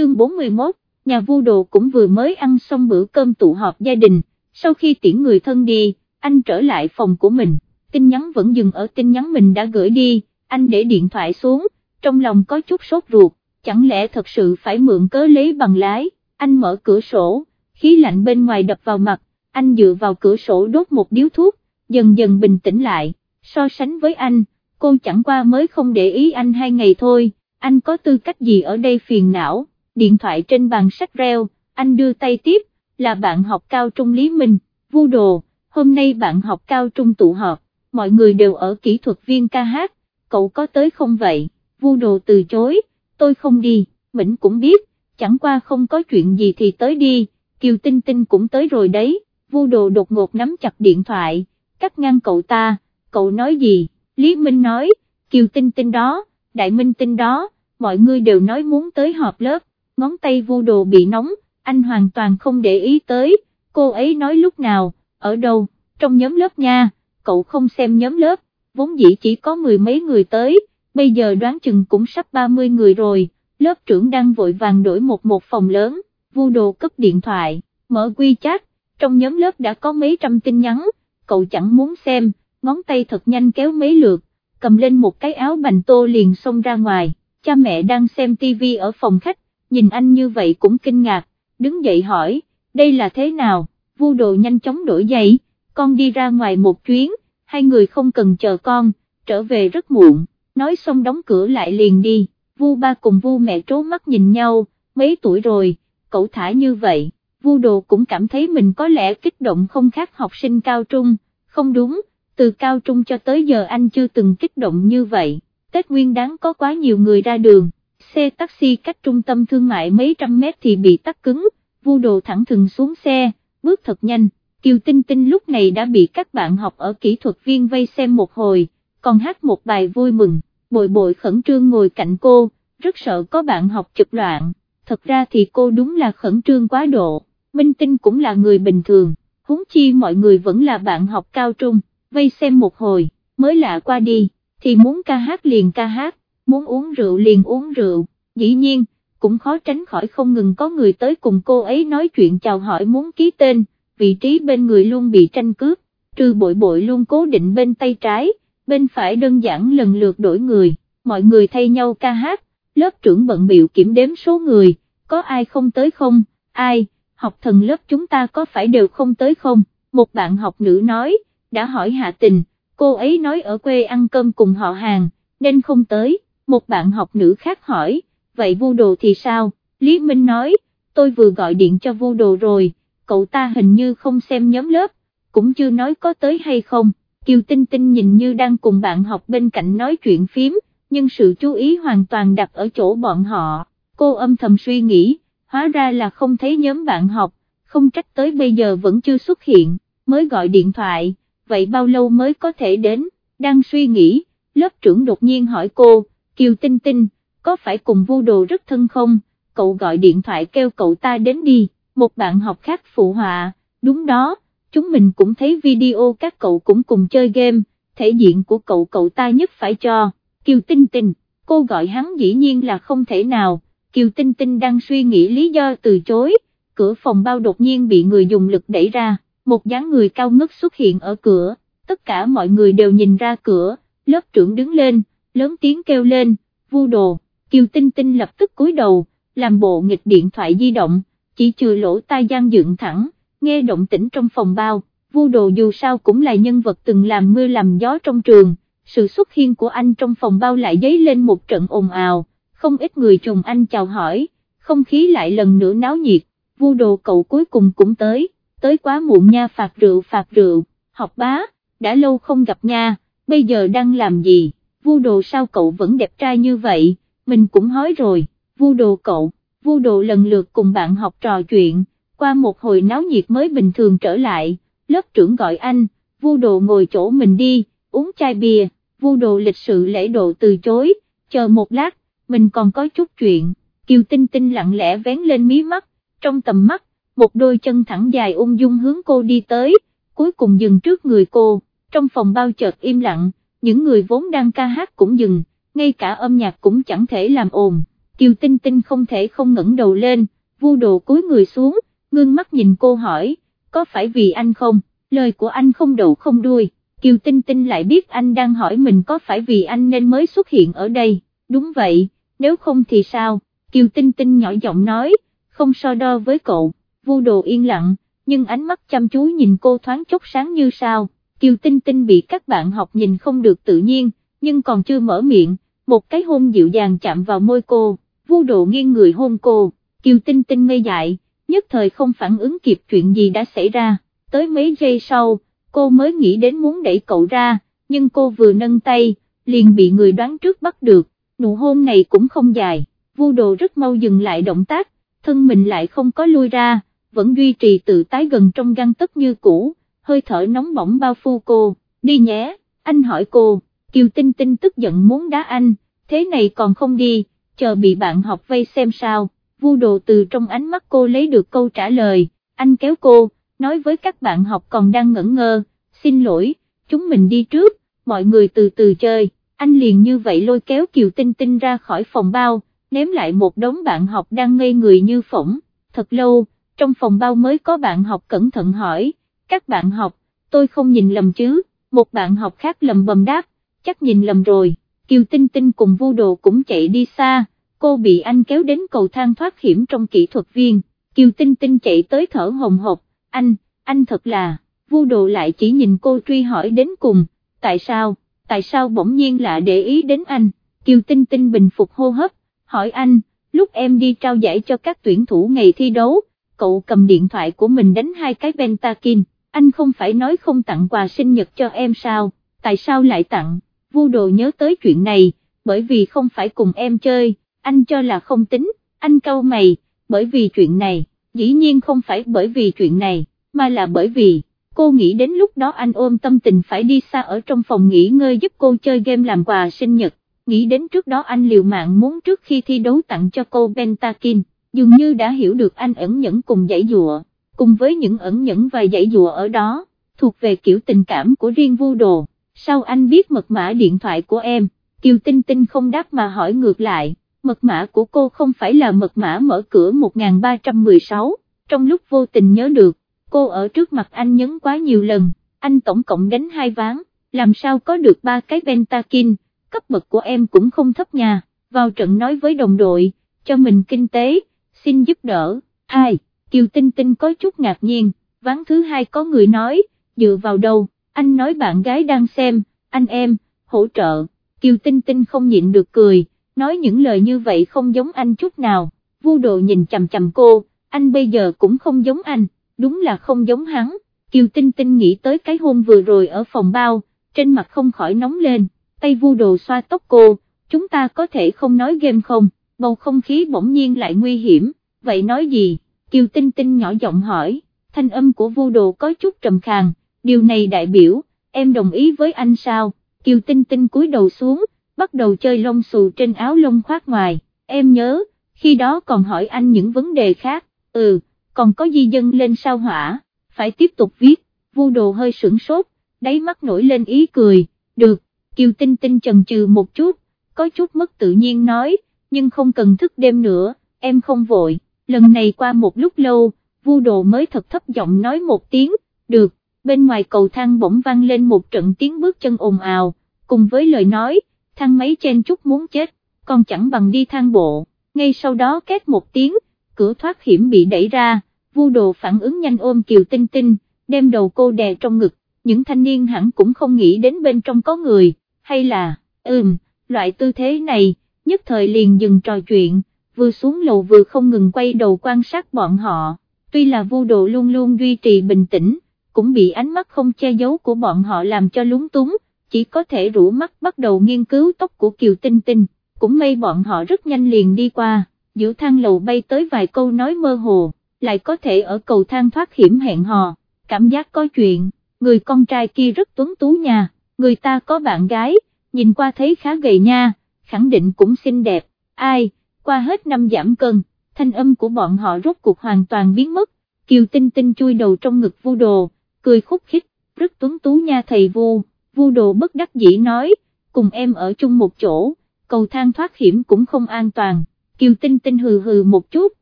chương 41, nhà vu đồ cũng vừa mới ăn xong bữa cơm tụ họp gia đình, sau khi tiễn người thân đi, anh trở lại phòng của mình, tin nhắn vẫn dừng ở tin nhắn mình đã gửi đi, anh để điện thoại xuống, trong lòng có chút sốt ruột, chẳng lẽ thật sự phải mượn cớ lấy bằng lái, anh mở cửa sổ, khí lạnh bên ngoài đập vào mặt, anh dựa vào cửa sổ đốt một điếu thuốc, dần dần bình tĩnh lại, so sánh với anh, cô chẳng qua mới không để ý anh hai ngày thôi, anh có tư cách gì ở đây phiền não, điện thoại trên bàn sách reo, anh đưa tay tiếp, là bạn học cao trung Lý Minh, vu đồ, hôm nay bạn học cao trung tụ họp, mọi người đều ở kỹ thuật viên ca hát, cậu có tới không vậy, vu đồ từ chối, tôi không đi, Mĩnh cũng biết, chẳng qua không có chuyện gì thì tới đi, Kiều Tinh Tinh cũng tới rồi đấy, vu đồ đột ngột nắm chặt điện thoại, cắt ngang cậu ta, cậu nói gì, Lý Minh nói, Kiều Tinh Tinh đó, Đại Minh Tinh đó, mọi người đều nói muốn tới họp lớp, ngón tay vu đồ bị nóng, anh hoàn toàn không để ý tới, cô ấy nói lúc nào, ở đâu, trong nhóm lớp nha, cậu không xem nhóm lớp, vốn dĩ chỉ có mười mấy người tới, bây giờ đoán chừng cũng sắp 30 người rồi, lớp trưởng đang vội vàng đổi một một phòng lớn, vu đồ cấp điện thoại, mở quy chat, trong nhóm lớp đã có mấy trăm tin nhắn, cậu chẳng muốn xem, ngón tay thật nhanh kéo mấy lượt, cầm lên một cái áo bành tô liền xông ra ngoài, cha mẹ đang xem tivi ở phòng khách, nhìn anh như vậy cũng kinh ngạc, đứng dậy hỏi, đây là thế nào, vu đồ nhanh chóng đổi giày, con đi ra ngoài một chuyến, hai người không cần chờ con, trở về rất muộn, nói xong đóng cửa lại liền đi, vu ba cùng vu mẹ trố mắt nhìn nhau, mấy tuổi rồi, cậu thả như vậy, vu đồ cũng cảm thấy mình có lẽ kích động không khác học sinh cao trung, không đúng, từ cao trung cho tới giờ anh chưa từng kích động như vậy, Tết Nguyên đáng có quá nhiều người ra đường, xe taxi cách trung tâm thương mại mấy trăm mét thì bị tắt cứng, vu đồ thẳng thừng xuống xe, bước thật nhanh, Kiều Tinh Tinh lúc này đã bị các bạn học ở kỹ thuật viên vây xem một hồi, còn hát một bài vui mừng, bội bội khẩn trương ngồi cạnh cô, rất sợ có bạn học chụp loạn, thật ra thì cô đúng là khẩn trương quá độ, Minh Tinh cũng là người bình thường, huống chi mọi người vẫn là bạn học cao trung, vây xem một hồi, mới lạ qua đi, thì muốn ca hát liền ca hát, muốn uống rượu liền uống rượu, dĩ nhiên, cũng khó tránh khỏi không ngừng có người tới cùng cô ấy nói chuyện chào hỏi muốn ký tên, vị trí bên người luôn bị tranh cướp, trừ bội bội luôn cố định bên tay trái, bên phải đơn giản lần lượt đổi người, mọi người thay nhau ca hát, lớp trưởng bận biểu kiểm đếm số người, có ai không tới không, ai, học thần lớp chúng ta có phải đều không tới không, một bạn học nữ nói, đã hỏi hạ tình, cô ấy nói ở quê ăn cơm cùng họ hàng, nên không tới, một bạn học nữ khác hỏi, vậy vu đồ thì sao, Lý Minh nói, tôi vừa gọi điện cho vu đồ rồi, cậu ta hình như không xem nhóm lớp, cũng chưa nói có tới hay không, Kiều Tinh Tinh nhìn như đang cùng bạn học bên cạnh nói chuyện phím, nhưng sự chú ý hoàn toàn đặt ở chỗ bọn họ, cô âm thầm suy nghĩ, hóa ra là không thấy nhóm bạn học, không trách tới bây giờ vẫn chưa xuất hiện, mới gọi điện thoại, vậy bao lâu mới có thể đến, đang suy nghĩ, lớp trưởng đột nhiên hỏi cô, Kiều Tinh Tinh, có phải cùng vu đồ rất thân không, cậu gọi điện thoại kêu cậu ta đến đi, một bạn học khác phụ họa, đúng đó, chúng mình cũng thấy video các cậu cũng cùng chơi game, thể diện của cậu cậu ta nhất phải cho, Kiều Tinh Tinh, cô gọi hắn dĩ nhiên là không thể nào, Kiều Tinh Tinh đang suy nghĩ lý do từ chối, cửa phòng bao đột nhiên bị người dùng lực đẩy ra, một dáng người cao ngất xuất hiện ở cửa, tất cả mọi người đều nhìn ra cửa, lớp trưởng đứng lên, lớn tiếng kêu lên, vu đồ, Kiều Tinh Tinh lập tức cúi đầu, làm bộ nghịch điện thoại di động, chỉ trừ lỗ tai gian dựng thẳng, nghe động tĩnh trong phòng bao, vu đồ dù sao cũng là nhân vật từng làm mưa làm gió trong trường, sự xuất hiện của anh trong phòng bao lại dấy lên một trận ồn ào, không ít người chồng anh chào hỏi, không khí lại lần nữa náo nhiệt, vu đồ cậu cuối cùng cũng tới, tới quá muộn nha phạt rượu phạt rượu, học bá, đã lâu không gặp nha, bây giờ đang làm gì, vu đồ sao cậu vẫn đẹp trai như vậy, mình cũng hói rồi, vu đồ cậu, vu đồ lần lượt cùng bạn học trò chuyện, qua một hồi náo nhiệt mới bình thường trở lại, lớp trưởng gọi anh, vu đồ ngồi chỗ mình đi, uống chai bia, vu đồ lịch sự lễ độ từ chối, chờ một lát, mình còn có chút chuyện, Kiều Tinh Tinh lặng lẽ vén lên mí mắt, trong tầm mắt, một đôi chân thẳng dài ung dung hướng cô đi tới, cuối cùng dừng trước người cô, trong phòng bao chợt im lặng, những người vốn đang ca hát cũng dừng, ngay cả âm nhạc cũng chẳng thể làm ồn, Kiều Tinh Tinh không thể không ngẩng đầu lên, vu đồ cúi người xuống, ngưng mắt nhìn cô hỏi, có phải vì anh không, lời của anh không đầu không đuôi, Kiều Tinh Tinh lại biết anh đang hỏi mình có phải vì anh nên mới xuất hiện ở đây, đúng vậy, nếu không thì sao, Kiều Tinh Tinh nhỏ giọng nói, không so đo với cậu, vu đồ yên lặng, nhưng ánh mắt chăm chú nhìn cô thoáng chốc sáng như sao, Kiều Tinh Tinh bị các bạn học nhìn không được tự nhiên, nhưng còn chưa mở miệng, một cái hôn dịu dàng chạm vào môi cô, vu độ nghiêng người hôn cô, Kiều Tinh Tinh ngây dại, nhất thời không phản ứng kịp chuyện gì đã xảy ra, tới mấy giây sau, cô mới nghĩ đến muốn đẩy cậu ra, nhưng cô vừa nâng tay, liền bị người đoán trước bắt được, nụ hôn này cũng không dài, vu đồ rất mau dừng lại động tác, thân mình lại không có lui ra, vẫn duy trì tự tái gần trong găng tất như cũ, hơi thở nóng bỏng bao phu cô, đi nhé, anh hỏi cô, Kiều Tinh Tinh tức giận muốn đá anh, thế này còn không đi, chờ bị bạn học vây xem sao, vu đồ từ trong ánh mắt cô lấy được câu trả lời, anh kéo cô, nói với các bạn học còn đang ngẩn ngơ, xin lỗi, chúng mình đi trước, mọi người từ từ chơi, anh liền như vậy lôi kéo Kiều Tinh Tinh ra khỏi phòng bao, ném lại một đống bạn học đang ngây người như phỏng, thật lâu, trong phòng bao mới có bạn học cẩn thận hỏi, các bạn học, tôi không nhìn lầm chứ, một bạn học khác lầm bầm đáp, chắc nhìn lầm rồi, Kiều Tinh Tinh cùng vu đồ cũng chạy đi xa, cô bị anh kéo đến cầu thang thoát hiểm trong kỹ thuật viên, Kiều Tinh Tinh chạy tới thở hồng hộc, anh, anh thật là, vu đồ lại chỉ nhìn cô truy hỏi đến cùng, tại sao, tại sao bỗng nhiên lạ để ý đến anh, Kiều Tinh Tinh bình phục hô hấp, hỏi anh, lúc em đi trao giải cho các tuyển thủ ngày thi đấu, cậu cầm điện thoại của mình đánh hai cái pentakin, anh không phải nói không tặng quà sinh nhật cho em sao, tại sao lại tặng, vu đồ nhớ tới chuyện này, bởi vì không phải cùng em chơi, anh cho là không tính, anh câu mày, bởi vì chuyện này, dĩ nhiên không phải bởi vì chuyện này, mà là bởi vì, cô nghĩ đến lúc đó anh ôm tâm tình phải đi xa ở trong phòng nghỉ ngơi giúp cô chơi game làm quà sinh nhật, nghĩ đến trước đó anh liều mạng muốn trước khi thi đấu tặng cho cô Pentakin, dường như đã hiểu được anh ẩn nhẫn cùng giải dụa, cùng với những ẩn nhẫn và dãy dụa ở đó, thuộc về kiểu tình cảm của riêng vu đồ, sao anh biết mật mã điện thoại của em, Kiều Tinh Tinh không đáp mà hỏi ngược lại, mật mã của cô không phải là mật mã mở cửa 1316, trong lúc vô tình nhớ được, cô ở trước mặt anh nhấn quá nhiều lần, anh tổng cộng đánh hai ván, làm sao có được ba cái pentakin, cấp bậc của em cũng không thấp nhà, vào trận nói với đồng đội, cho mình kinh tế, xin giúp đỡ, ai, Kiều Tinh Tinh có chút ngạc nhiên, ván thứ hai có người nói, dựa vào đâu, anh nói bạn gái đang xem, anh em, hỗ trợ, Kiều Tinh Tinh không nhịn được cười, nói những lời như vậy không giống anh chút nào, vu đồ nhìn chầm chầm cô, anh bây giờ cũng không giống anh, đúng là không giống hắn, Kiều Tinh Tinh nghĩ tới cái hôn vừa rồi ở phòng bao, trên mặt không khỏi nóng lên, tay vu đồ xoa tóc cô, chúng ta có thể không nói game không, bầu không khí bỗng nhiên lại nguy hiểm, vậy nói gì, Kiều Tinh Tinh nhỏ giọng hỏi, thanh âm của vu đồ có chút trầm khàn, điều này đại biểu, em đồng ý với anh sao, Kiều Tinh Tinh cúi đầu xuống, bắt đầu chơi lông xù trên áo lông khoác ngoài, em nhớ, khi đó còn hỏi anh những vấn đề khác, ừ, còn có di dân lên sao hỏa, phải tiếp tục viết, vu đồ hơi sửng sốt, đáy mắt nổi lên ý cười, được, Kiều Tinh Tinh chần chừ một chút, có chút mất tự nhiên nói, nhưng không cần thức đêm nữa, em không vội, lần này qua một lúc lâu, vu đồ mới thật thấp giọng nói một tiếng, được, bên ngoài cầu thang bỗng vang lên một trận tiếng bước chân ồn ào, cùng với lời nói, thang máy trên chút muốn chết, còn chẳng bằng đi thang bộ, ngay sau đó két một tiếng, cửa thoát hiểm bị đẩy ra, vu đồ phản ứng nhanh ôm Kiều Tinh Tinh, đem đầu cô đè trong ngực, những thanh niên hẳn cũng không nghĩ đến bên trong có người, hay là, ừm, loại tư thế này, nhất thời liền dừng trò chuyện, vừa xuống lầu vừa không ngừng quay đầu quan sát bọn họ, tuy là vô độ luôn luôn duy trì bình tĩnh, cũng bị ánh mắt không che giấu của bọn họ làm cho lúng túng, chỉ có thể rủ mắt bắt đầu nghiên cứu tóc của Kiều Tinh Tinh, cũng may bọn họ rất nhanh liền đi qua, giữa thang lầu bay tới vài câu nói mơ hồ, lại có thể ở cầu thang thoát hiểm hẹn hò, cảm giác có chuyện, người con trai kia rất tuấn tú nha, người ta có bạn gái, nhìn qua thấy khá gầy nha, khẳng định cũng xinh đẹp, ai, qua hết năm giảm cân, thanh âm của bọn họ rốt cuộc hoàn toàn biến mất, Kiều Tinh Tinh chui đầu trong ngực vu đồ, cười khúc khích, rất tuấn tú nha thầy vu, vu đồ bất đắc dĩ nói, cùng em ở chung một chỗ, cầu thang thoát hiểm cũng không an toàn, Kiều Tinh Tinh hừ hừ một chút,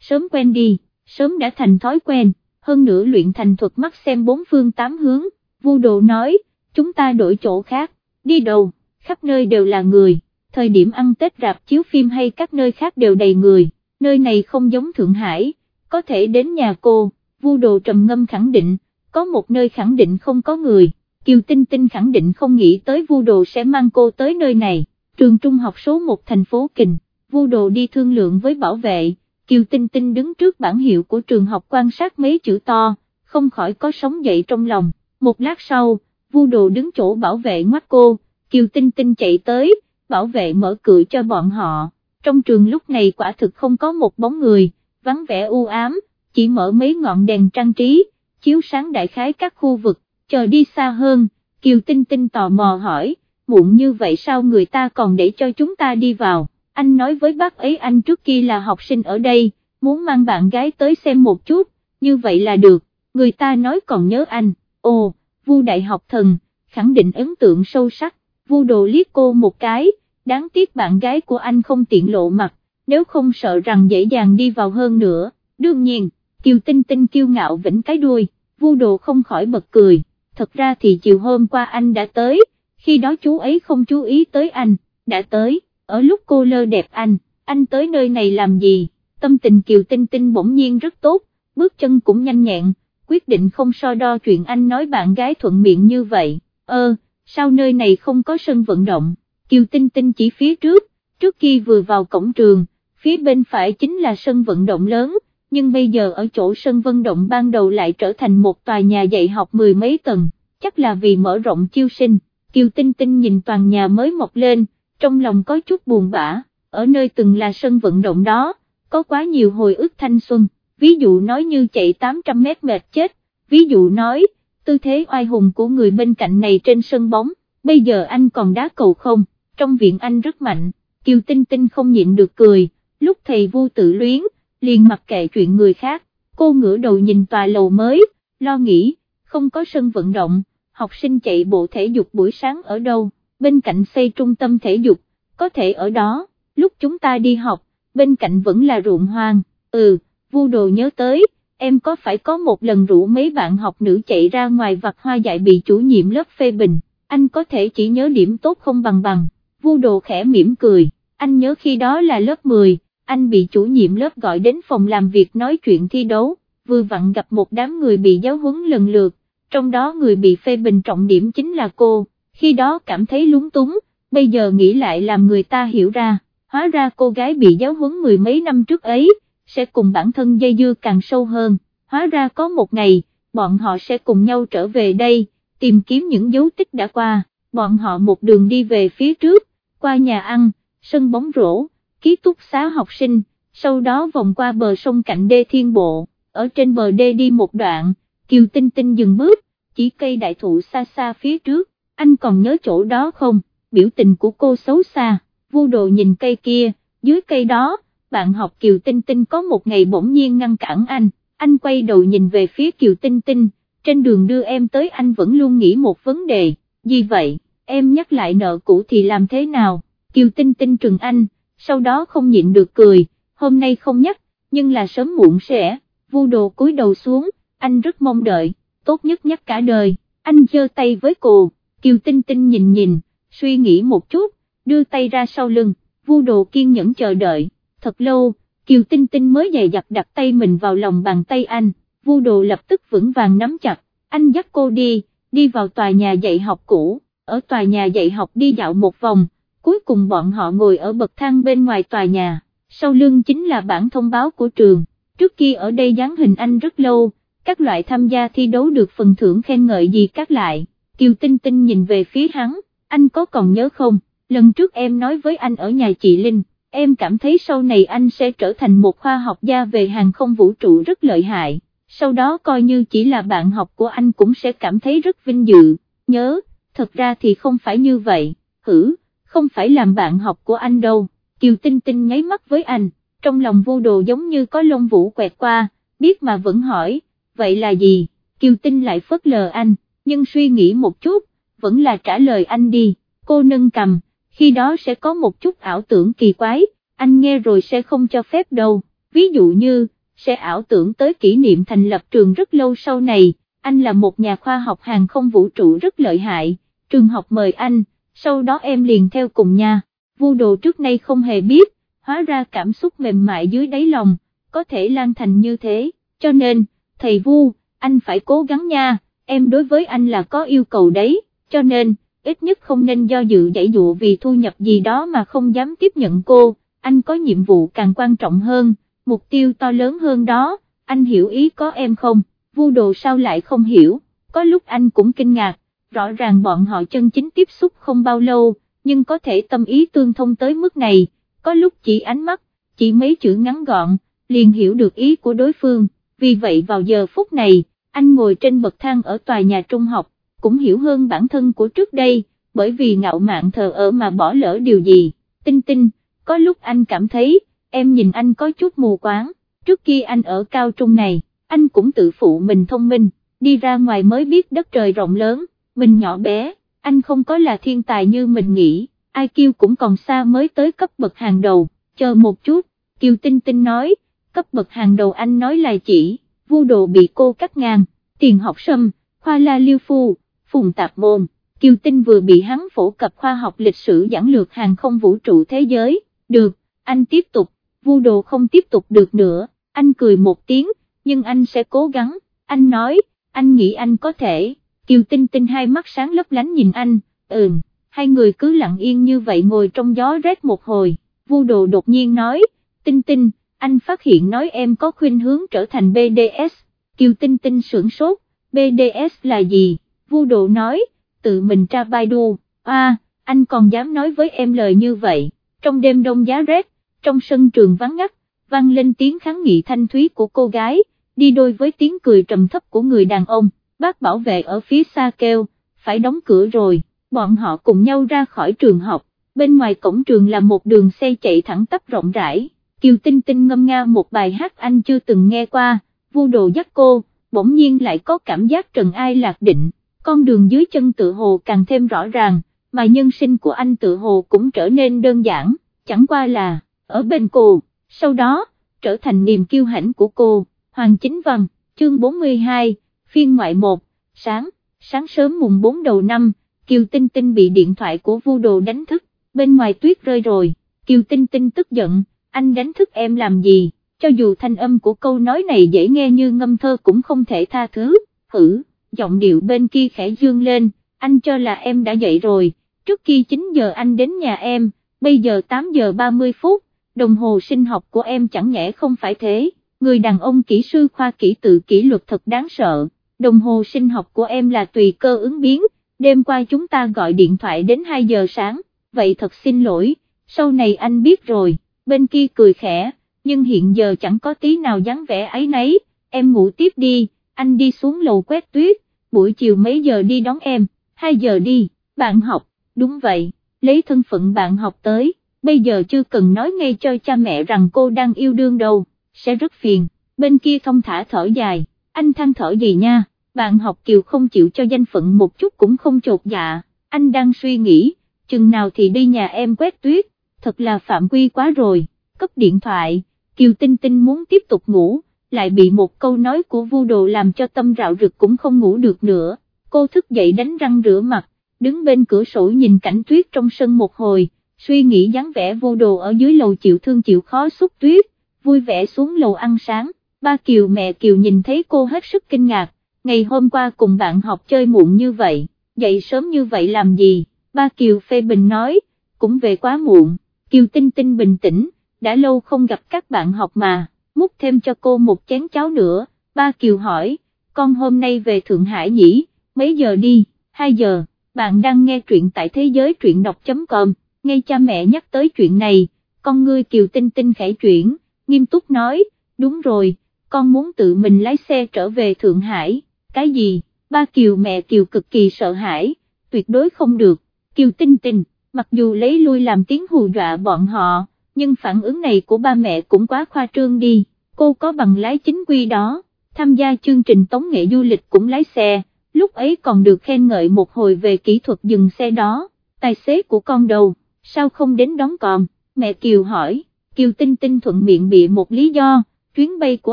sớm quen đi, sớm đã thành thói quen, hơn nữa luyện thành thuật mắt xem bốn phương tám hướng, vu đồ nói, chúng ta đổi chỗ khác, đi đâu, khắp nơi đều là người, thời điểm ăn Tết rạp chiếu phim hay các nơi khác đều đầy người, nơi này không giống Thượng Hải, có thể đến nhà cô, vu đồ trầm ngâm khẳng định, có một nơi khẳng định không có người, Kiều Tinh Tinh khẳng định không nghĩ tới vu đồ sẽ mang cô tới nơi này, trường trung học số 1 thành phố Kình, vu đồ đi thương lượng với bảo vệ, Kiều Tinh Tinh đứng trước bản hiệu của trường học quan sát mấy chữ to, không khỏi có sóng dậy trong lòng, một lát sau, vu đồ đứng chỗ bảo vệ ngoắt cô, Kiều Tinh Tinh chạy tới, bảo vệ mở cửa cho bọn họ, trong trường lúc này quả thực không có một bóng người, vắng vẻ u ám, chỉ mở mấy ngọn đèn trang trí, chiếu sáng đại khái các khu vực, chờ đi xa hơn, Kiều Tinh Tinh tò mò hỏi, muộn như vậy sao người ta còn để cho chúng ta đi vào, anh nói với bác ấy anh trước kia là học sinh ở đây, muốn mang bạn gái tới xem một chút, như vậy là được, người ta nói còn nhớ anh, ồ, vu đại học thần, khẳng định ấn tượng sâu sắc, vu đồ liếc cô một cái, đáng tiếc bạn gái của anh không tiện lộ mặt, nếu không sợ rằng dễ dàng đi vào hơn nữa, đương nhiên, Kiều Tinh Tinh kiêu ngạo vĩnh cái đuôi, vu đồ không khỏi bật cười, thật ra thì chiều hôm qua anh đã tới, khi đó chú ấy không chú ý tới anh, đã tới, ở lúc cô lơ đẹp anh, anh tới nơi này làm gì, tâm tình Kiều Tinh Tinh bỗng nhiên rất tốt, bước chân cũng nhanh nhẹn, quyết định không so đo chuyện anh nói bạn gái thuận miệng như vậy, ơ, sao nơi này không có sân vận động, Kiều Tinh Tinh chỉ phía trước, trước khi vừa vào cổng trường, phía bên phải chính là sân vận động lớn, nhưng bây giờ ở chỗ sân vận động ban đầu lại trở thành một tòa nhà dạy học mười mấy tầng, chắc là vì mở rộng chiêu sinh, Kiều Tinh Tinh nhìn toàn nhà mới mọc lên, trong lòng có chút buồn bã, ở nơi từng là sân vận động đó, có quá nhiều hồi ức thanh xuân, ví dụ nói như chạy 800 mét mệt chết, ví dụ nói, tư thế oai hùng của người bên cạnh này trên sân bóng, bây giờ anh còn đá cầu không, trong viện anh rất mạnh, Kiều Tinh Tinh không nhịn được cười, lúc thầy vô tự luyến, liền mặc kệ chuyện người khác, cô ngửa đầu nhìn tòa lầu mới, lo nghĩ, không có sân vận động, học sinh chạy bộ thể dục buổi sáng ở đâu, bên cạnh xây trung tâm thể dục, có thể ở đó, lúc chúng ta đi học, bên cạnh vẫn là ruộng hoang, ừ, vu đồ nhớ tới, em có phải có một lần rủ mấy bạn học nữ chạy ra ngoài vặt hoa dại bị chủ nhiệm lớp phê bình, anh có thể chỉ nhớ điểm tốt không bằng bằng, vu đồ khẽ mỉm cười, anh nhớ khi đó là lớp 10, anh bị chủ nhiệm lớp gọi đến phòng làm việc nói chuyện thi đấu, vừa vặn gặp một đám người bị giáo huấn lần lượt, trong đó người bị phê bình trọng điểm chính là cô, khi đó cảm thấy lúng túng, bây giờ nghĩ lại làm người ta hiểu ra, hóa ra cô gái bị giáo huấn mười mấy năm trước ấy, sẽ cùng bản thân dây dưa càng sâu hơn, hóa ra có một ngày, bọn họ sẽ cùng nhau trở về đây, tìm kiếm những dấu tích đã qua, bọn họ một đường đi về phía trước, qua nhà ăn, sân bóng rổ, ký túc xá học sinh, sau đó vòng qua bờ sông cạnh đê thiên bộ, ở trên bờ đê đi một đoạn, Kiều Tinh Tinh dừng bước, chỉ cây đại thụ xa xa phía trước, anh còn nhớ chỗ đó không, biểu tình của cô xấu xa, vu đồ nhìn cây kia, dưới cây đó, bạn học Kiều Tinh Tinh có một ngày bỗng nhiên ngăn cản anh, anh quay đầu nhìn về phía Kiều Tinh Tinh, trên đường đưa em tới anh vẫn luôn nghĩ một vấn đề, gì vậy, em nhắc lại nợ cũ thì làm thế nào, Kiều Tinh Tinh trừng anh, sau đó không nhịn được cười, hôm nay không nhắc, nhưng là sớm muộn sẽ, vu đồ cúi đầu xuống, anh rất mong đợi, tốt nhất nhắc cả đời, anh giơ tay với cô, Kiều Tinh Tinh nhìn nhìn, suy nghĩ một chút, đưa tay ra sau lưng, vu đồ kiên nhẫn chờ đợi, thật lâu, Kiều Tinh Tinh mới dày dặt đặt tay mình vào lòng bàn tay anh, vu đồ lập tức vững vàng nắm chặt, anh dắt cô đi, đi vào tòa nhà dạy học cũ, ở tòa nhà dạy học đi dạo một vòng, cuối cùng bọn họ ngồi ở bậc thang bên ngoài tòa nhà, sau lưng chính là bản thông báo của trường, trước kia ở đây dán hình anh rất lâu, các loại tham gia thi đấu được phần thưởng khen ngợi gì các lại, Kiều Tinh Tinh nhìn về phía hắn, anh có còn nhớ không, lần trước em nói với anh ở nhà chị Linh, em cảm thấy sau này anh sẽ trở thành một khoa học gia về hàng không vũ trụ rất lợi hại, sau đó coi như chỉ là bạn học của anh cũng sẽ cảm thấy rất vinh dự, nhớ, thật ra thì không phải như vậy, hử không phải làm bạn học của anh đâu, Kiều Tinh Tinh nháy mắt với anh, trong lòng vô đồ giống như có lông vũ quẹt qua, biết mà vẫn hỏi, vậy là gì, Kiều Tinh lại phớt lờ anh, nhưng suy nghĩ một chút, vẫn là trả lời anh đi, cô nâng cầm, khi đó sẽ có một chút ảo tưởng kỳ quái, anh nghe rồi sẽ không cho phép đâu, ví dụ như, sẽ ảo tưởng tới kỷ niệm thành lập trường rất lâu sau này, anh là một nhà khoa học hàng không vũ trụ rất lợi hại, trường học mời anh, sau đó em liền theo cùng nha, vu đồ trước nay không hề biết, hóa ra cảm xúc mềm mại dưới đáy lòng, có thể lan thành như thế, cho nên, thầy vu, anh phải cố gắng nha, em đối với anh là có yêu cầu đấy, cho nên, ít nhất không nên do dự dãy dụ vì thu nhập gì đó mà không dám tiếp nhận cô, anh có nhiệm vụ càng quan trọng hơn, mục tiêu to lớn hơn đó, anh hiểu ý có em không, vu đồ sao lại không hiểu, có lúc anh cũng kinh ngạc, rõ ràng bọn họ chân chính tiếp xúc không bao lâu, nhưng có thể tâm ý tương thông tới mức này, có lúc chỉ ánh mắt, chỉ mấy chữ ngắn gọn, liền hiểu được ý của đối phương, vì vậy vào giờ phút này, anh ngồi trên bậc thang ở tòa nhà trung học, cũng hiểu hơn bản thân của trước đây, bởi vì ngạo mạn thờ ở mà bỏ lỡ điều gì, tinh tinh, có lúc anh cảm thấy, em nhìn anh có chút mù quáng, trước khi anh ở cao trung này, anh cũng tự phụ mình thông minh, đi ra ngoài mới biết đất trời rộng lớn, mình nhỏ bé, anh không có là thiên tài như mình nghĩ, ai kêu cũng còn xa mới tới cấp bậc hàng đầu, chờ một chút, Kiều Tinh Tinh nói, cấp bậc hàng đầu anh nói là chỉ, vu đồ bị cô cắt ngang, tiền học sâm, khoa la liêu phu, phùng tạp môn, Kiều Tinh vừa bị hắn phổ cập khoa học lịch sử giảng lược hàng không vũ trụ thế giới, được, anh tiếp tục, vu đồ không tiếp tục được nữa, anh cười một tiếng, nhưng anh sẽ cố gắng, anh nói, anh nghĩ anh có thể, Kiều Tinh Tinh hai mắt sáng lấp lánh nhìn anh, ừm, hai người cứ lặng yên như vậy ngồi trong gió rét một hồi, vu đồ đột nhiên nói, Tinh Tinh, anh phát hiện nói em có khuynh hướng trở thành BDS, Kiều Tinh Tinh sửng sốt, BDS là gì, vu đồ nói, tự mình tra Baidu, à, anh còn dám nói với em lời như vậy, trong đêm đông giá rét, trong sân trường vắng ngắt, vang lên tiếng kháng nghị thanh thúy của cô gái, đi đôi với tiếng cười trầm thấp của người đàn ông, bác bảo vệ ở phía xa kêu, phải đóng cửa rồi, bọn họ cùng nhau ra khỏi trường học, bên ngoài cổng trường là một đường xe chạy thẳng tắp rộng rãi, Kiều Tinh Tinh ngâm nga một bài hát anh chưa từng nghe qua, vu đồ dắt cô, bỗng nhiên lại có cảm giác trần ai lạc định, con đường dưới chân tự hồ càng thêm rõ ràng, mà nhân sinh của anh tự hồ cũng trở nên đơn giản, chẳng qua là, ở bên cô, sau đó, trở thành niềm kiêu hãnh của cô, Hoàng Chính Văn, chương 42, phiên ngoại 1, sáng, sáng sớm mùng 4 đầu năm, Kiều Tinh Tinh bị điện thoại của vu đồ đánh thức, bên ngoài tuyết rơi rồi, Kiều Tinh Tinh tức giận, anh đánh thức em làm gì, cho dù thanh âm của câu nói này dễ nghe như ngâm thơ cũng không thể tha thứ, hử, giọng điệu bên kia khẽ dương lên, anh cho là em đã dậy rồi, trước khi 9 giờ anh đến nhà em, bây giờ 8 giờ 30 phút, đồng hồ sinh học của em chẳng nhẽ không phải thế, người đàn ông kỹ sư khoa kỹ tự kỷ luật thật đáng sợ, đồng hồ sinh học của em là tùy cơ ứng biến, đêm qua chúng ta gọi điện thoại đến 2 giờ sáng, vậy thật xin lỗi, sau này anh biết rồi, bên kia cười khẽ, nhưng hiện giờ chẳng có tí nào dáng vẻ ấy nấy, em ngủ tiếp đi, anh đi xuống lầu quét tuyết, buổi chiều mấy giờ đi đón em, 2 giờ đi, bạn học, đúng vậy, lấy thân phận bạn học tới, bây giờ chưa cần nói ngay cho cha mẹ rằng cô đang yêu đương đâu, sẽ rất phiền, bên kia thông thả thở dài, anh than thở gì nha, bạn học kiều không chịu cho danh phận một chút cũng không chột dạ, anh đang suy nghĩ, chừng nào thì đi nhà em quét tuyết, thật là phạm quy quá rồi, cấp điện thoại, kiều tinh tinh muốn tiếp tục ngủ, lại bị một câu nói của vu đồ làm cho tâm rạo rực cũng không ngủ được nữa, cô thức dậy đánh răng rửa mặt, đứng bên cửa sổ nhìn cảnh tuyết trong sân một hồi, suy nghĩ dáng vẻ vô đồ ở dưới lầu chịu thương chịu khó xúc tuyết, vui vẻ xuống lầu ăn sáng, ba Kiều mẹ Kiều nhìn thấy cô hết sức kinh ngạc, ngày hôm qua cùng bạn học chơi muộn như vậy, dậy sớm như vậy làm gì, ba Kiều phê bình nói, cũng về quá muộn, Kiều tinh tinh bình tĩnh, đã lâu không gặp các bạn học mà, múc thêm cho cô một chén cháo nữa, ba Kiều hỏi, con hôm nay về Thượng Hải nhỉ, mấy giờ đi, 2 giờ, bạn đang nghe truyện tại thế giới truyện đọc.com, ngay cha mẹ nhắc tới chuyện này, con ngươi Kiều tinh tinh khẽ chuyển, nghiêm túc nói, đúng rồi, con muốn tự mình lái xe trở về Thượng Hải, cái gì, ba Kiều mẹ Kiều cực kỳ sợ hãi, tuyệt đối không được, Kiều tinh tinh, mặc dù lấy lui làm tiếng hù dọa bọn họ, nhưng phản ứng này của ba mẹ cũng quá khoa trương đi, cô có bằng lái chính quy đó, tham gia chương trình tống nghệ du lịch cũng lái xe, lúc ấy còn được khen ngợi một hồi về kỹ thuật dừng xe đó, tài xế của con đầu, sao không đến đón con, mẹ Kiều hỏi, Kiều Tinh Tinh thuận miệng bị một lý do, chuyến bay của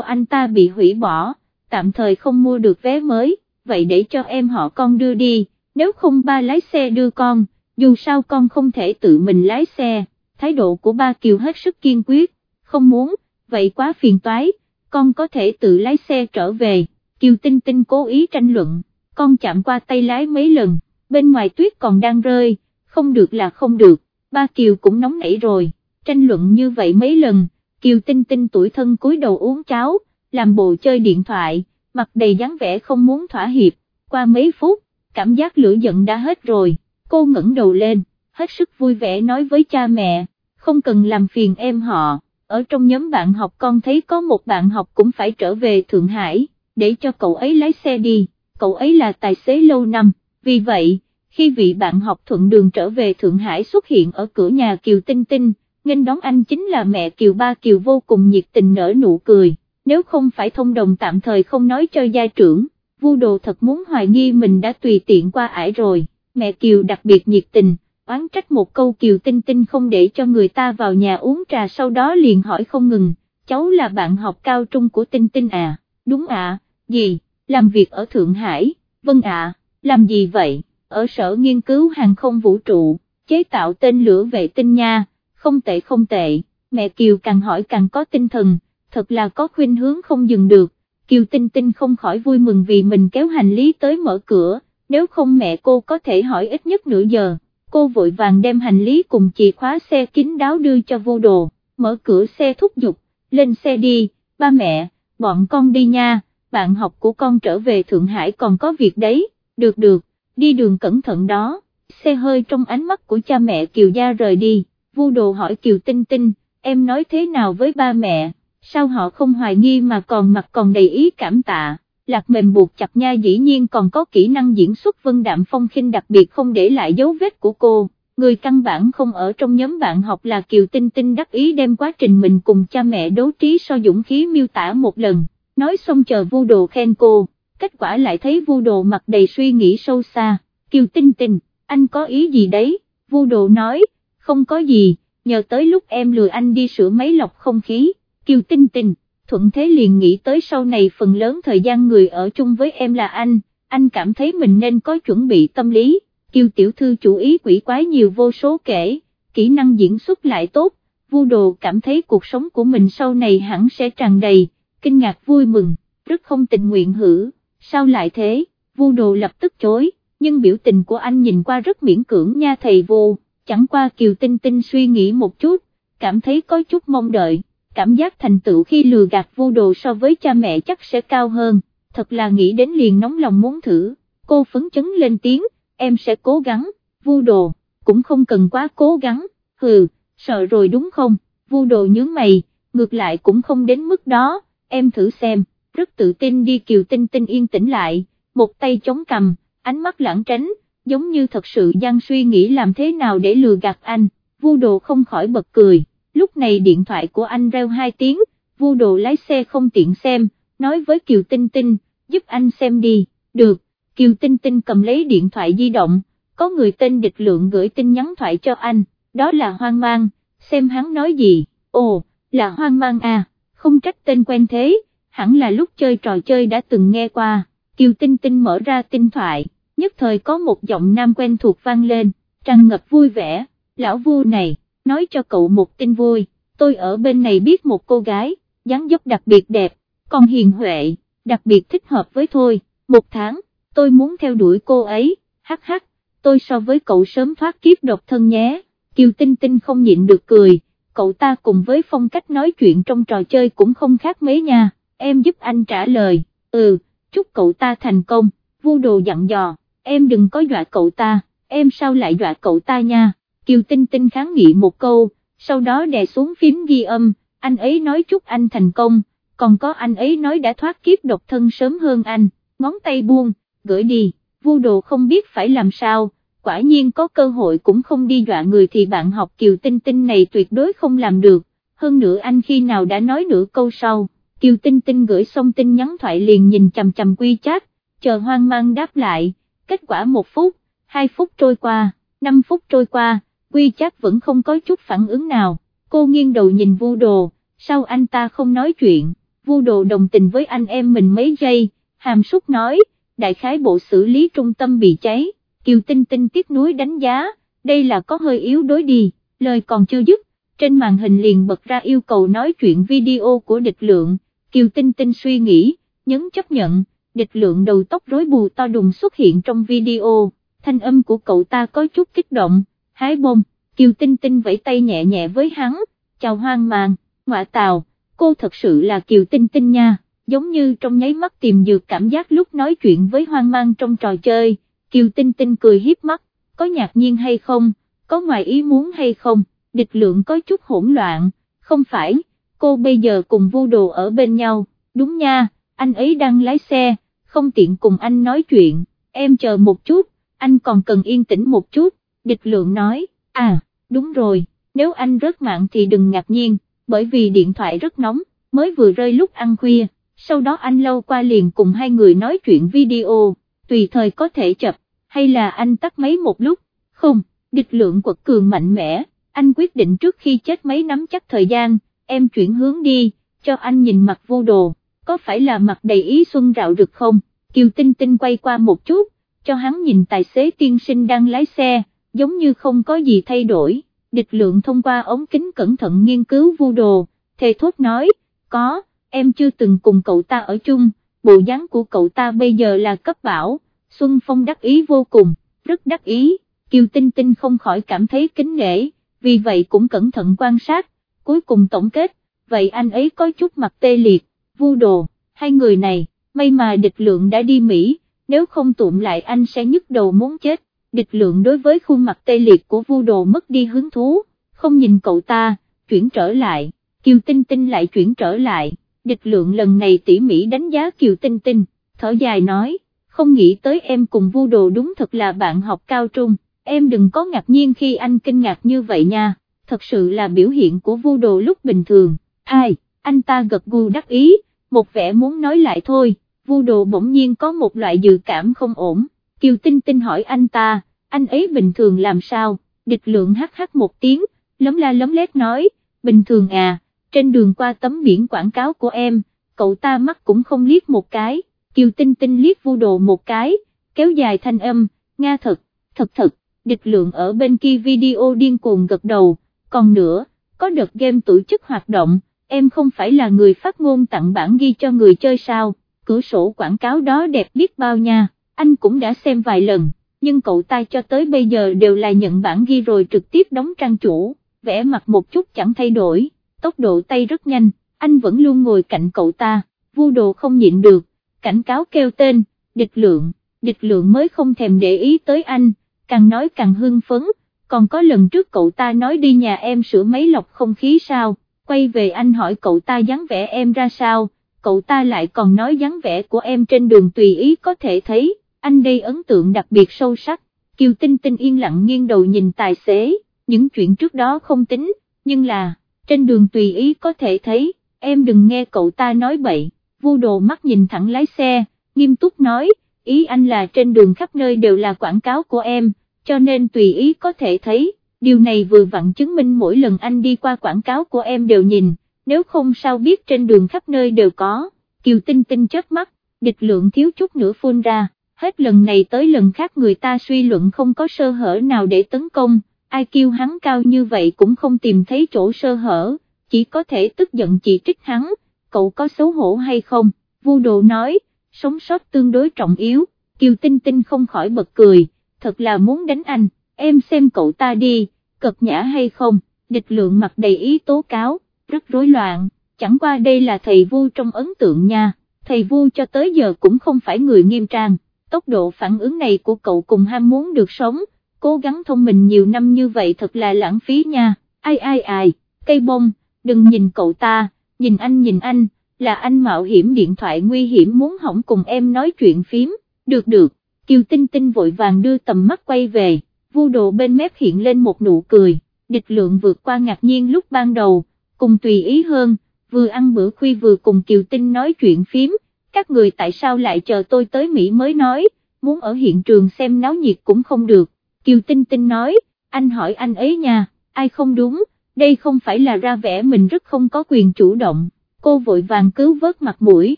anh ta bị hủy bỏ, tạm thời không mua được vé mới, vậy để cho em họ con đưa đi, nếu không ba lái xe đưa con, dù sao con không thể tự mình lái xe, thái độ của ba Kiều hết sức kiên quyết, không muốn, vậy quá phiền toái, con có thể tự lái xe trở về, Kiều Tinh Tinh cố ý tranh luận, con chạm qua tay lái mấy lần, bên ngoài tuyết còn đang rơi, không được là không được, ba Kiều cũng nóng nảy rồi, tranh luận như vậy mấy lần, Kiều Tinh Tinh tuổi thân cúi đầu uống cháo, làm bộ chơi điện thoại, mặt đầy dáng vẻ không muốn thỏa hiệp, qua mấy phút, cảm giác lửa giận đã hết rồi, cô ngẩng đầu lên, hết sức vui vẻ nói với cha mẹ, không cần làm phiền em họ, ở trong nhóm bạn học con thấy có một bạn học cũng phải trở về Thượng Hải, để cho cậu ấy lái xe đi, cậu ấy là tài xế lâu năm, vì vậy, khi vị bạn học thuận đường trở về Thượng Hải xuất hiện ở cửa nhà Kiều Tinh Tinh, nghênh đón anh chính là mẹ Kiều Ba Kiều vô cùng nhiệt tình nở nụ cười, nếu không phải thông đồng tạm thời không nói cho gia trưởng, vu đồ thật muốn hoài nghi mình đã tùy tiện qua ải rồi, mẹ Kiều đặc biệt nhiệt tình, oán trách một câu Kiều Tinh Tinh không để cho người ta vào nhà uống trà sau đó liền hỏi không ngừng, cháu là bạn học cao trung của Tinh Tinh à, đúng ạ, gì, làm việc ở Thượng Hải, vâng ạ, làm gì vậy, ở sở nghiên cứu hàng không vũ trụ, chế tạo tên lửa vệ tinh nha, không tệ không tệ, mẹ Kiều càng hỏi càng có tinh thần, thật là có khuyên hướng không dừng được, Kiều Tinh Tinh không khỏi vui mừng vì mình kéo hành lý tới mở cửa, nếu không mẹ cô có thể hỏi ít nhất nửa giờ, cô vội vàng đem hành lý cùng chìa khóa xe kín đáo đưa cho vô đồ, mở cửa xe thúc giục, lên xe đi, ba mẹ, bọn con đi nha, bạn học của con trở về Thượng Hải còn có việc đấy, được được, đi đường cẩn thận đó, xe hơi trong ánh mắt của cha mẹ Kiều Gia rời đi, vu đồ hỏi Kiều Tinh Tinh, em nói thế nào với ba mẹ, sao họ không hoài nghi mà còn mặt còn đầy ý cảm tạ, lạc mềm buộc chặt nha dĩ nhiên còn có kỹ năng diễn xuất vân đạm phong khinh đặc biệt không để lại dấu vết của cô. Người căn bản không ở trong nhóm bạn học là Kiều Tinh Tinh đắc ý đem quá trình mình cùng cha mẹ đấu trí so dũng khí miêu tả một lần, nói xong chờ vu đồ khen cô, kết quả lại thấy vu đồ mặt đầy suy nghĩ sâu xa, Kiều Tinh Tinh, anh có ý gì đấy, vu đồ nói, không có gì, nhờ tới lúc em lừa anh đi sửa máy lọc không khí, Kiều Tinh Tinh, thuận thế liền nghĩ tới sau này phần lớn thời gian người ở chung với em là anh, anh cảm thấy mình nên có chuẩn bị tâm lý, Kiều Tiểu Thư chủ ý quỷ quái nhiều vô số kể, kỹ năng diễn xuất lại tốt, vu đồ cảm thấy cuộc sống của mình sau này hẳn sẽ tràn đầy, kinh ngạc vui mừng, rất không tình nguyện hử, sao lại thế, vu đồ lập tức chối, nhưng biểu tình của anh nhìn qua rất miễn cưỡng nha thầy vô chẳng qua Kiều Tinh Tinh suy nghĩ một chút, cảm thấy có chút mong đợi, cảm giác thành tựu khi lừa gạt vô đồ so với cha mẹ chắc sẽ cao hơn, thật là nghĩ đến liền nóng lòng muốn thử, cô phấn chấn lên tiếng, em sẽ cố gắng, vu đồ, cũng không cần quá cố gắng, hừ, sợ rồi đúng không, vu đồ nhướng mày, ngược lại cũng không đến mức đó, em thử xem, rất tự tin đi Kiều Tinh Tinh yên tĩnh lại, một tay chống cầm, ánh mắt lãng tránh, giống như thật sự đang suy nghĩ làm thế nào để lừa gạt anh, vu đồ không khỏi bật cười, lúc này điện thoại của anh reo hai tiếng, vu đồ lái xe không tiện xem, nói với Kiều Tinh Tinh, giúp anh xem đi, được, Kiều Tinh Tinh cầm lấy điện thoại di động, có người tên địch lượng gửi tin nhắn thoại cho anh, đó là hoang mang, xem hắn nói gì, ồ, là hoang mang à, không trách tên quen thế, hẳn là lúc chơi trò chơi đã từng nghe qua, Kiều Tinh Tinh mở ra tin thoại nhất thời có một giọng nam quen thuộc vang lên, tràn ngập vui vẻ, lão vu này, nói cho cậu một tin vui, tôi ở bên này biết một cô gái, dáng dấp đặc biệt đẹp, còn hiền huệ, đặc biệt thích hợp với tôi, một tháng, tôi muốn theo đuổi cô ấy, hắc hắc, tôi so với cậu sớm thoát kiếp độc thân nhé, Kiều Tinh Tinh không nhịn được cười, cậu ta cùng với phong cách nói chuyện trong trò chơi cũng không khác mấy nha, em giúp anh trả lời, ừ, chúc cậu ta thành công, vu đồ dặn dò em đừng có dọa cậu ta, em sao lại dọa cậu ta nha, Kiều Tinh Tinh kháng nghị một câu, sau đó đè xuống phím ghi âm, anh ấy nói chúc anh thành công, còn có anh ấy nói đã thoát kiếp độc thân sớm hơn anh, ngón tay buông, gửi đi, vu đồ không biết phải làm sao, quả nhiên có cơ hội cũng không đi dọa người thì bạn học Kiều Tinh Tinh này tuyệt đối không làm được, hơn nữa anh khi nào đã nói nửa câu sau, Kiều Tinh Tinh gửi xong tin nhắn thoại liền nhìn chầm chầm quy chat, chờ hoang mang đáp lại kết quả một phút, hai phút trôi qua, năm phút trôi qua, quy chắc vẫn không có chút phản ứng nào, cô nghiêng đầu nhìn vu đồ, sao anh ta không nói chuyện, vu đồ đồng tình với anh em mình mấy giây, hàm súc nói, đại khái bộ xử lý trung tâm bị cháy, Kiều Tinh Tinh tiếc nuối đánh giá, đây là có hơi yếu đối đi, lời còn chưa dứt, trên màn hình liền bật ra yêu cầu nói chuyện video của địch lượng, Kiều Tinh Tinh suy nghĩ, nhấn chấp nhận, địch lượng đầu tóc rối bù to đùng xuất hiện trong video, thanh âm của cậu ta có chút kích động, hái bông, Kiều Tinh Tinh vẫy tay nhẹ nhẹ với hắn, chào hoang mang, ngọa tào, cô thật sự là Kiều Tinh Tinh nha, giống như trong nháy mắt tìm được cảm giác lúc nói chuyện với hoang mang trong trò chơi, Kiều Tinh Tinh cười hiếp mắt, có ngạc nhiên hay không, có ngoài ý muốn hay không, địch lượng có chút hỗn loạn, không phải, cô bây giờ cùng vô đồ ở bên nhau, đúng nha, anh ấy đang lái xe, không tiện cùng anh nói chuyện, em chờ một chút, anh còn cần yên tĩnh một chút, địch lượng nói, à, đúng rồi, nếu anh rớt mạng thì đừng ngạc nhiên, bởi vì điện thoại rất nóng, mới vừa rơi lúc ăn khuya, sau đó anh lâu qua liền cùng hai người nói chuyện video, tùy thời có thể chập, hay là anh tắt máy một lúc, không, địch lượng quật cường mạnh mẽ, anh quyết định trước khi chết mấy nắm chắc thời gian, em chuyển hướng đi, cho anh nhìn mặt vô đồ, có phải là mặt đầy ý xuân rạo rực không, Kiều Tinh Tinh quay qua một chút, cho hắn nhìn tài xế tiên sinh đang lái xe, giống như không có gì thay đổi, địch lượng thông qua ống kính cẩn thận nghiên cứu vu đồ, thề thốt nói, có, em chưa từng cùng cậu ta ở chung, bộ dáng của cậu ta bây giờ là cấp bảo, Xuân Phong đắc ý vô cùng, rất đắc ý, Kiều Tinh Tinh không khỏi cảm thấy kính nể, vì vậy cũng cẩn thận quan sát, cuối cùng tổng kết, vậy anh ấy có chút mặt tê liệt, vu đồ, hai người này, may mà địch lượng đã đi Mỹ, nếu không tụm lại anh sẽ nhức đầu muốn chết, địch lượng đối với khuôn mặt tê liệt của vu đồ mất đi hứng thú, không nhìn cậu ta, chuyển trở lại, Kiều Tinh Tinh lại chuyển trở lại, địch lượng lần này tỉ mỉ đánh giá Kiều Tinh Tinh, thở dài nói, không nghĩ tới em cùng vu đồ đúng thật là bạn học cao trung, em đừng có ngạc nhiên khi anh kinh ngạc như vậy nha, thật sự là biểu hiện của vu đồ lúc bình thường, ai, anh ta gật gù đắc ý, một vẻ muốn nói lại thôi, vu đồ bỗng nhiên có một loại dự cảm không ổn, Kiều Tinh Tinh hỏi anh ta, anh ấy bình thường làm sao, địch lượng hắc hắc một tiếng, lấm la lấm lét nói, bình thường à, trên đường qua tấm biển quảng cáo của em, cậu ta mắt cũng không liếc một cái, Kiều Tinh Tinh liếc vu đồ một cái, kéo dài thanh âm, Nga thật, thật thật, địch lượng ở bên kia video điên cuồng gật đầu, còn nữa, có đợt game tổ chức hoạt động, em không phải là người phát ngôn tặng bản ghi cho người chơi sao, cửa sổ quảng cáo đó đẹp biết bao nha, anh cũng đã xem vài lần, nhưng cậu ta cho tới bây giờ đều là nhận bản ghi rồi trực tiếp đóng trang chủ, vẽ mặt một chút chẳng thay đổi, tốc độ tay rất nhanh, anh vẫn luôn ngồi cạnh cậu ta, vu đồ không nhịn được, cảnh cáo kêu tên, địch lượng, địch lượng mới không thèm để ý tới anh, càng nói càng hưng phấn, còn có lần trước cậu ta nói đi nhà em sửa máy lọc không khí sao, quay về anh hỏi cậu ta dáng vẽ em ra sao, cậu ta lại còn nói dáng vẽ của em trên đường tùy ý có thể thấy, anh đây ấn tượng đặc biệt sâu sắc, Kiều Tinh Tinh yên lặng nghiêng đầu nhìn tài xế, những chuyện trước đó không tính, nhưng là, trên đường tùy ý có thể thấy, em đừng nghe cậu ta nói bậy. Vu đồ mắt nhìn thẳng lái xe, nghiêm túc nói, ý anh là trên đường khắp nơi đều là quảng cáo của em, cho nên tùy ý có thể thấy, điều này vừa vặn chứng minh mỗi lần anh đi qua quảng cáo của em đều nhìn, nếu không sao biết trên đường khắp nơi đều có, kiều tinh tinh chớp mắt, địch lượng thiếu chút nữa phun ra, hết lần này tới lần khác người ta suy luận không có sơ hở nào để tấn công, ai kêu hắn cao như vậy cũng không tìm thấy chỗ sơ hở, chỉ có thể tức giận chỉ trích hắn cậu có xấu hổ hay không, vu đồ nói, sống sót tương đối trọng yếu, Kiều Tinh Tinh không khỏi bật cười, thật là muốn đánh anh, em xem cậu ta đi, cật nhã hay không, địch lượng mặt đầy ý tố cáo, rất rối loạn, chẳng qua đây là thầy vu trong ấn tượng nha, thầy vu cho tới giờ cũng không phải người nghiêm trang, tốc độ phản ứng này của cậu cùng ham muốn được sống, cố gắng thông minh nhiều năm như vậy thật là lãng phí nha, ai ai ai, cây bông, đừng nhìn cậu ta nhìn anh nhìn anh, là anh mạo hiểm điện thoại nguy hiểm muốn hỏng cùng em nói chuyện phím, được được, Kiều Tinh Tinh vội vàng đưa tầm mắt quay về, vu đồ bên mép hiện lên một nụ cười, địch lượng vượt qua ngạc nhiên lúc ban đầu, cùng tùy ý hơn, vừa ăn bữa khuya vừa cùng Kiều Tinh nói chuyện phím, các người tại sao lại chờ tôi tới Mỹ mới nói, muốn ở hiện trường xem náo nhiệt cũng không được, Kiều Tinh Tinh nói, anh hỏi anh ấy nha, ai không đúng, đây không phải là ra vẻ mình rất không có quyền chủ động, cô vội vàng cứu vớt mặt mũi,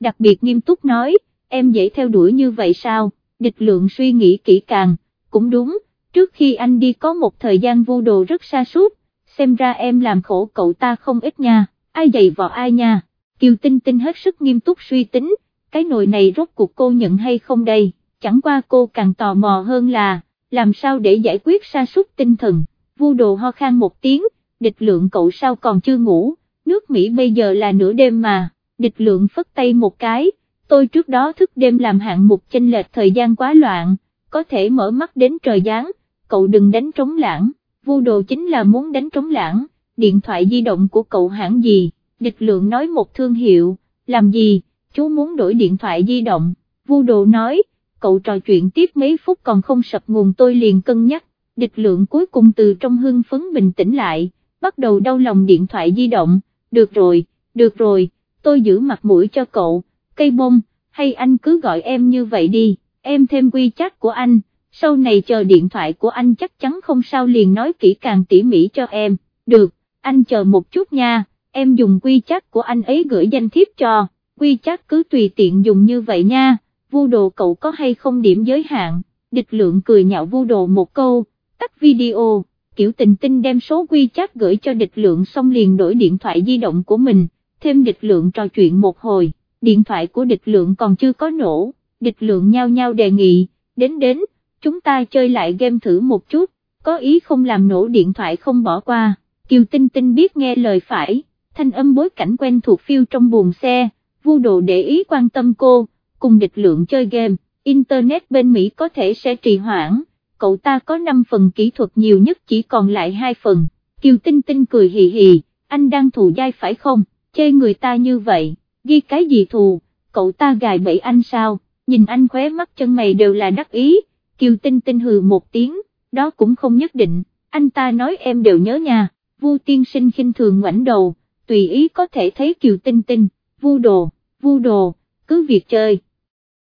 đặc biệt nghiêm túc nói, em dễ theo đuổi như vậy sao, địch lượng suy nghĩ kỹ càng, cũng đúng, trước khi anh đi có một thời gian vô đồ rất xa suốt, xem ra em làm khổ cậu ta không ít nha, ai dày vò ai nha, Kiều Tinh Tinh hết sức nghiêm túc suy tính, cái nồi này rốt cuộc cô nhận hay không đây, chẳng qua cô càng tò mò hơn là, làm sao để giải quyết sa sút tinh thần, vu đồ ho khan một tiếng, địch lượng cậu sao còn chưa ngủ, nước Mỹ bây giờ là nửa đêm mà, địch lượng phất tay một cái, tôi trước đó thức đêm làm hạng mục chênh lệch thời gian quá loạn, có thể mở mắt đến trời giáng, cậu đừng đánh trống lãng, vu đồ chính là muốn đánh trống lãng, điện thoại di động của cậu hãng gì, địch lượng nói một thương hiệu, làm gì, chú muốn đổi điện thoại di động, vu đồ nói, cậu trò chuyện tiếp mấy phút còn không sập nguồn tôi liền cân nhắc, địch lượng cuối cùng từ trong hưng phấn bình tĩnh lại, bắt đầu đau lòng điện thoại di động, được rồi, được rồi, tôi giữ mặt mũi cho cậu, cây bông, hay anh cứ gọi em như vậy đi, em thêm quy chắc của anh, sau này chờ điện thoại của anh chắc chắn không sao liền nói kỹ càng tỉ mỉ cho em, được, anh chờ một chút nha, em dùng quy chắc của anh ấy gửi danh thiếp cho, quy chắc cứ tùy tiện dùng như vậy nha. Vu đồ cậu có hay không điểm giới hạn, địch lượng cười nhạo vu đồ một câu, tắt video, kiểu tình tinh đem số quy chắc gửi cho địch lượng xong liền đổi điện thoại di động của mình, thêm địch lượng trò chuyện một hồi, điện thoại của địch lượng còn chưa có nổ, địch lượng nhau nhau đề nghị, đến đến, chúng ta chơi lại game thử một chút, có ý không làm nổ điện thoại không bỏ qua, Kiều Tinh Tinh biết nghe lời phải, thanh âm bối cảnh quen thuộc phiêu trong buồng xe, vu đồ để ý quan tâm cô, cùng địch lượng chơi game, Internet bên Mỹ có thể sẽ trì hoãn, cậu ta có 5 phần kỹ thuật nhiều nhất chỉ còn lại 2 phần, Kiều Tinh Tinh cười hì hì, anh đang thù dai phải không, chơi người ta như vậy, ghi cái gì thù, cậu ta gài bẫy anh sao, nhìn anh khóe mắt chân mày đều là đắc ý, Kiều Tinh Tinh hừ một tiếng, đó cũng không nhất định, anh ta nói em đều nhớ nha, Vu tiên sinh khinh thường ngoảnh đầu, tùy ý có thể thấy Kiều Tinh Tinh, vu đồ, vu đồ, cứ việc chơi.